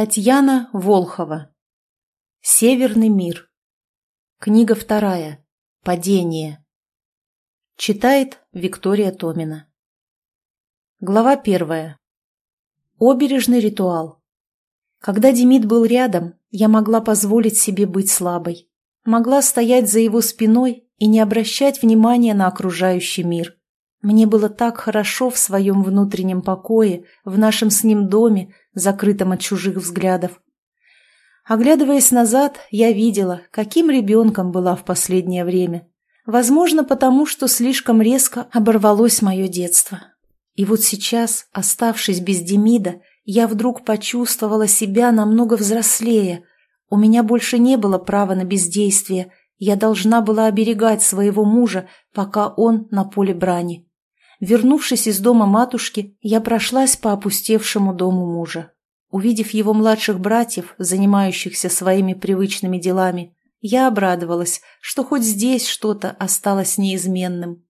Татьяна Волхова. Северный мир. Книга вторая. Падение. Читает Виктория Томина. Глава первая. Обережный ритуал. Когда Демид был рядом, я могла позволить себе быть слабой. Могла стоять за его спиной и не обращать внимания на окружающий мир. Мне было так хорошо в своем внутреннем покое, в нашем с ним доме, закрытом от чужих взглядов. Оглядываясь назад, я видела, каким ребенком была в последнее время. Возможно, потому что слишком резко оборвалось мое детство. И вот сейчас, оставшись без Демида, я вдруг почувствовала себя намного взрослее. У меня больше не было права на бездействие. Я должна была оберегать своего мужа, пока он на поле брани. Вернувшись из дома матушки, я прошлась по опустевшему дому мужа. Увидев его младших братьев, занимающихся своими привычными делами, я обрадовалась, что хоть здесь что-то осталось неизменным.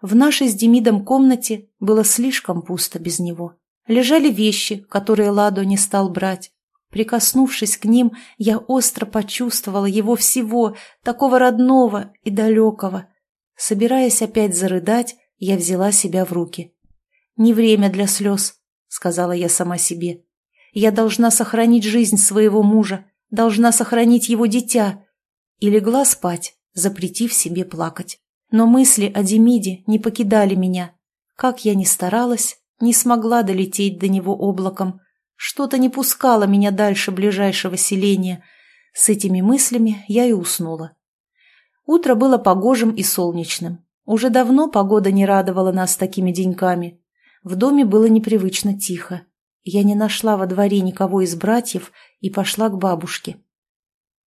В нашей с Демидом комнате было слишком пусто без него. Лежали вещи, которые Ладо не стал брать. Прикоснувшись к ним, я остро почувствовала его всего, такого родного и далекого. Собираясь опять зарыдать, я взяла себя в руки. «Не время для слез», — сказала я сама себе. «Я должна сохранить жизнь своего мужа, должна сохранить его дитя». И легла спать, запретив себе плакать. Но мысли о Демиде не покидали меня. Как я ни старалась, не смогла долететь до него облаком. Что-то не пускало меня дальше ближайшего селения. С этими мыслями я и уснула. Утро было погожим и солнечным. Уже давно погода не радовала нас такими деньками. В доме было непривычно тихо. Я не нашла во дворе никого из братьев и пошла к бабушке.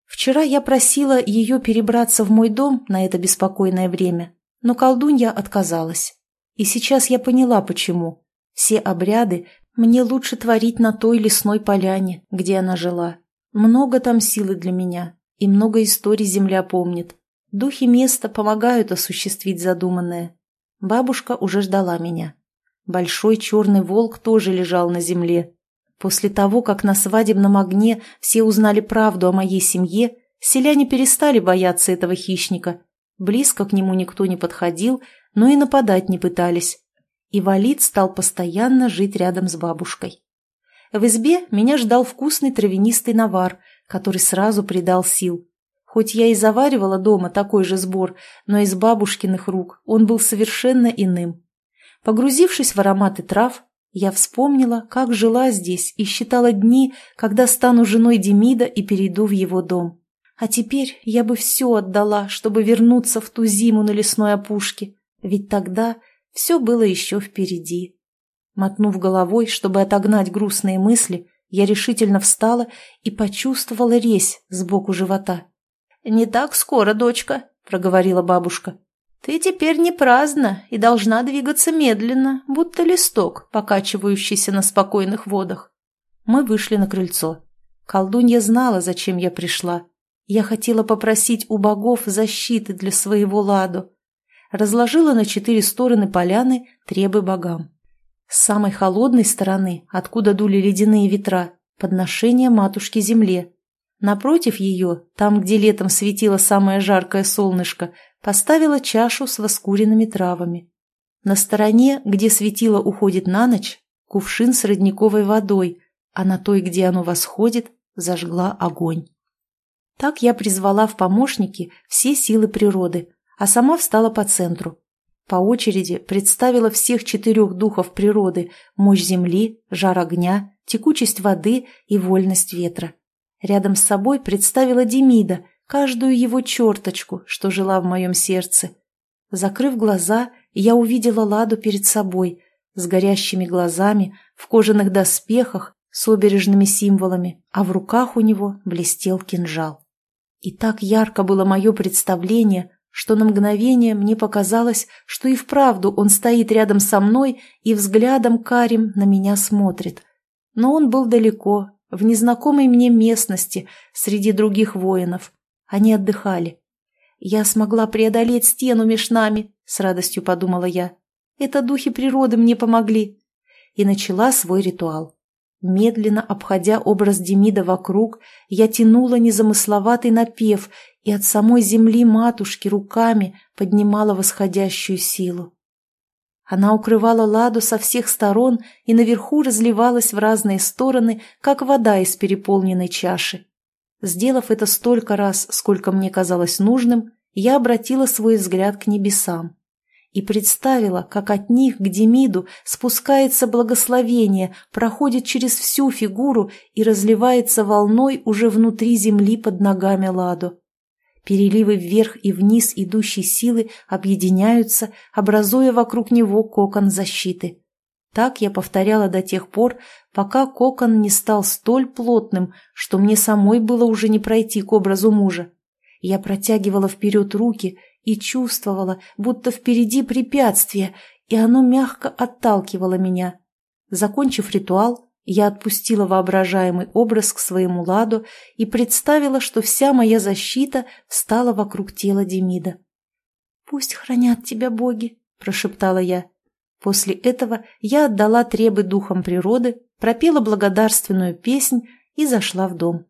Вчера я просила ее перебраться в мой дом на это беспокойное время, но колдунья отказалась. И сейчас я поняла, почему. Все обряды мне лучше творить на той лесной поляне, где она жила. Много там силы для меня, и много историй земля помнит. Духи места помогают осуществить задуманное. Бабушка уже ждала меня. Большой черный волк тоже лежал на земле. После того, как на свадебном огне все узнали правду о моей семье, селяне перестали бояться этого хищника. Близко к нему никто не подходил, но и нападать не пытались. И Валид стал постоянно жить рядом с бабушкой. В избе меня ждал вкусный травянистый навар, который сразу придал сил. Хоть я и заваривала дома такой же сбор, но из бабушкиных рук он был совершенно иным. Погрузившись в ароматы трав, я вспомнила, как жила здесь и считала дни, когда стану женой Демида и перейду в его дом. А теперь я бы все отдала, чтобы вернуться в ту зиму на лесной опушке, ведь тогда все было еще впереди. Мотнув головой, чтобы отогнать грустные мысли, я решительно встала и почувствовала резь сбоку живота. «Не так скоро, дочка», — проговорила бабушка. «Ты теперь не праздна и должна двигаться медленно, будто листок, покачивающийся на спокойных водах». Мы вышли на крыльцо. Колдунья знала, зачем я пришла. Я хотела попросить у богов защиты для своего ладу. Разложила на четыре стороны поляны требы богам. С самой холодной стороны, откуда дули ледяные ветра, подношение матушке земле, Напротив ее, там, где летом светило самое жаркое солнышко, поставила чашу с воскуренными травами. На стороне, где светило уходит на ночь, кувшин с родниковой водой, а на той, где оно восходит, зажгла огонь. Так я призвала в помощники все силы природы, а сама встала по центру. По очереди представила всех четырех духов природы – мощь земли, жар огня, текучесть воды и вольность ветра. Рядом с собой представила Демида, каждую его черточку, что жила в моем сердце. Закрыв глаза, я увидела Ладу перед собой, с горящими глазами, в кожаных доспехах, с обережными символами, а в руках у него блестел кинжал. И так ярко было мое представление, что на мгновение мне показалось, что и вправду он стоит рядом со мной и взглядом карим на меня смотрит. Но он был далеко, в незнакомой мне местности, среди других воинов. Они отдыхали. «Я смогла преодолеть стену меж нами», — с радостью подумала я. «Это духи природы мне помогли». И начала свой ритуал. Медленно обходя образ Демида вокруг, я тянула незамысловатый напев и от самой земли матушки руками поднимала восходящую силу. Она укрывала ладу со всех сторон и наверху разливалась в разные стороны, как вода из переполненной чаши. Сделав это столько раз, сколько мне казалось нужным, я обратила свой взгляд к небесам и представила, как от них к Демиду спускается благословение, проходит через всю фигуру и разливается волной уже внутри земли под ногами Ладу. Переливы вверх и вниз идущей силы объединяются, образуя вокруг него кокон защиты. Так я повторяла до тех пор, пока кокон не стал столь плотным, что мне самой было уже не пройти к образу мужа. Я протягивала вперед руки и чувствовала, будто впереди препятствие, и оно мягко отталкивало меня. Закончив ритуал, я отпустила воображаемый образ к своему ладу и представила, что вся моя защита встала вокруг тела Демида. «Пусть хранят тебя боги», — прошептала я. После этого я отдала требы духам природы, пропела благодарственную песнь и зашла в дом.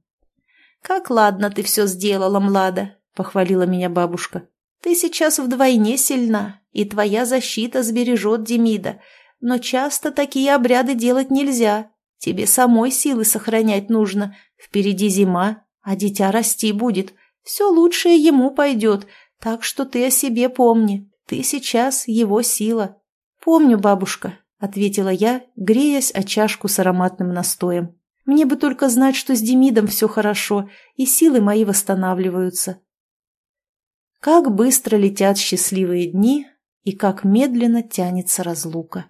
«Как ладно ты все сделала, Млада», — похвалила меня бабушка. Ты сейчас вдвойне сильна, и твоя защита сбережет Демида. Но часто такие обряды делать нельзя. Тебе самой силы сохранять нужно. Впереди зима, а дитя расти будет. Все лучшее ему пойдет, так что ты о себе помни. Ты сейчас его сила. Помню, бабушка, — ответила я, греясь о чашку с ароматным настоем. Мне бы только знать, что с Демидом все хорошо, и силы мои восстанавливаются. Как быстро летят счастливые дни и как медленно тянется разлука.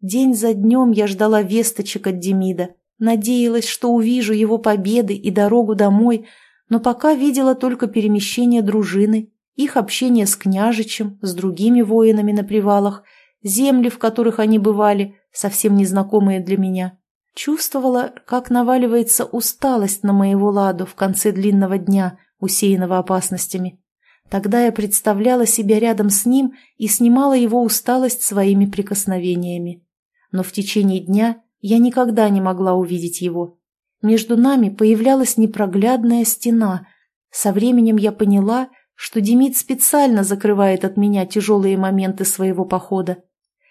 День за днем я ждала весточек от Демида, надеялась, что увижу его победы и дорогу домой, но пока видела только перемещение дружины, их общение с княжичем, с другими воинами на привалах, земли, в которых они бывали, совсем незнакомые для меня. Чувствовала, как наваливается усталость на моего ладу в конце длинного дня, усеянного опасностями. Тогда я представляла себя рядом с ним и снимала его усталость своими прикосновениями. Но в течение дня я никогда не могла увидеть его. Между нами появлялась непроглядная стена. Со временем я поняла, что Демид специально закрывает от меня тяжелые моменты своего похода.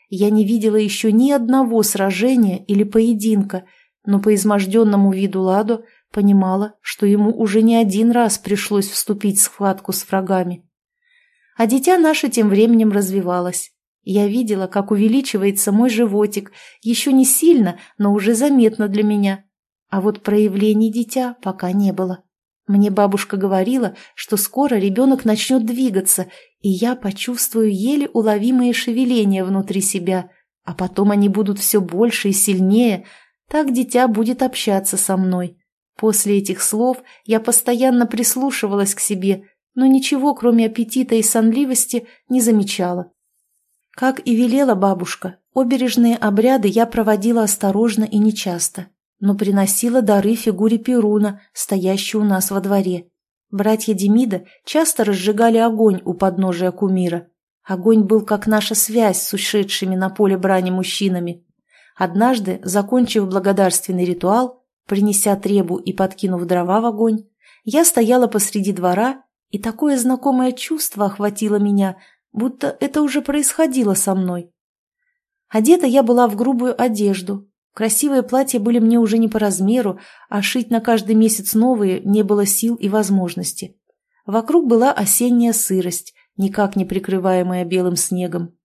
Я не видела еще ни одного сражения или поединка, но по изможденному виду Ладу Понимала, что ему уже не один раз пришлось вступить в схватку с врагами. А дитя наше тем временем развивалось. Я видела, как увеличивается мой животик, еще не сильно, но уже заметно для меня. А вот проявлений дитя пока не было. Мне бабушка говорила, что скоро ребенок начнет двигаться, и я почувствую еле уловимые шевеления внутри себя, а потом они будут все больше и сильнее, так дитя будет общаться со мной. После этих слов я постоянно прислушивалась к себе, но ничего, кроме аппетита и сонливости, не замечала. Как и велела бабушка, обережные обряды я проводила осторожно и нечасто, но приносила дары фигуре Перуна, стоящей у нас во дворе. Братья Демида часто разжигали огонь у подножия кумира. Огонь был как наша связь с ушедшими на поле брани мужчинами. Однажды, закончив благодарственный ритуал, Принеся требу и подкинув дрова в огонь, я стояла посреди двора, и такое знакомое чувство охватило меня, будто это уже происходило со мной. Одета я была в грубую одежду. Красивые платья были мне уже не по размеру, а шить на каждый месяц новые не было сил и возможности. Вокруг была осенняя сырость, никак не прикрываемая белым снегом.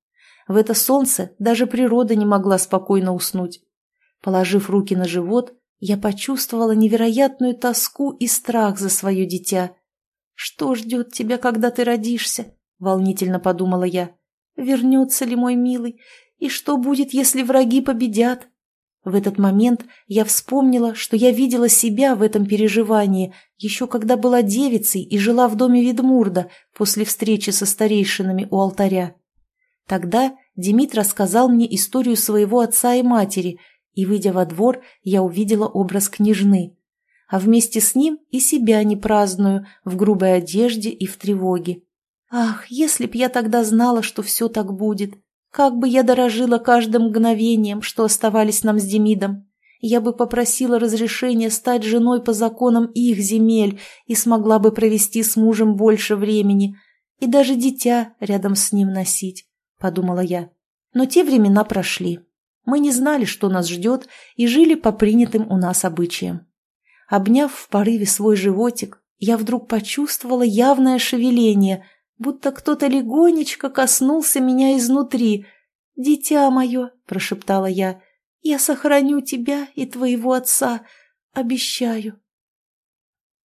В это солнце даже природа не могла спокойно уснуть. Положив руки на живот, я почувствовала невероятную тоску и страх за свое дитя. «Что ждет тебя, когда ты родишься?» — волнительно подумала я. «Вернется ли мой милый? И что будет, если враги победят?» В этот момент я вспомнила, что я видела себя в этом переживании, еще когда была девицей и жила в доме Ведмурда после встречи со старейшинами у алтаря. Тогда Демид рассказал мне историю своего отца и матери — и, выйдя во двор, я увидела образ княжны, а вместе с ним и себя не праздную, в грубой одежде и в тревоге. Ах, если б я тогда знала, что все так будет! Как бы я дорожила каждым мгновением, что оставались нам с Демидом! я бы попросила разрешения стать женой по законам их земель и смогла бы провести с мужем больше времени, и даже дитя рядом с ним носить, — подумала я. Но те времена прошли. Мы не знали, что нас ждет, и жили по принятым у нас обычаям. Обняв в порыве свой животик, я вдруг почувствовала явное шевеление, будто кто-то легонечко коснулся меня изнутри. «Дитя мое!» – прошептала я. «Я сохраню тебя и твоего отца, обещаю».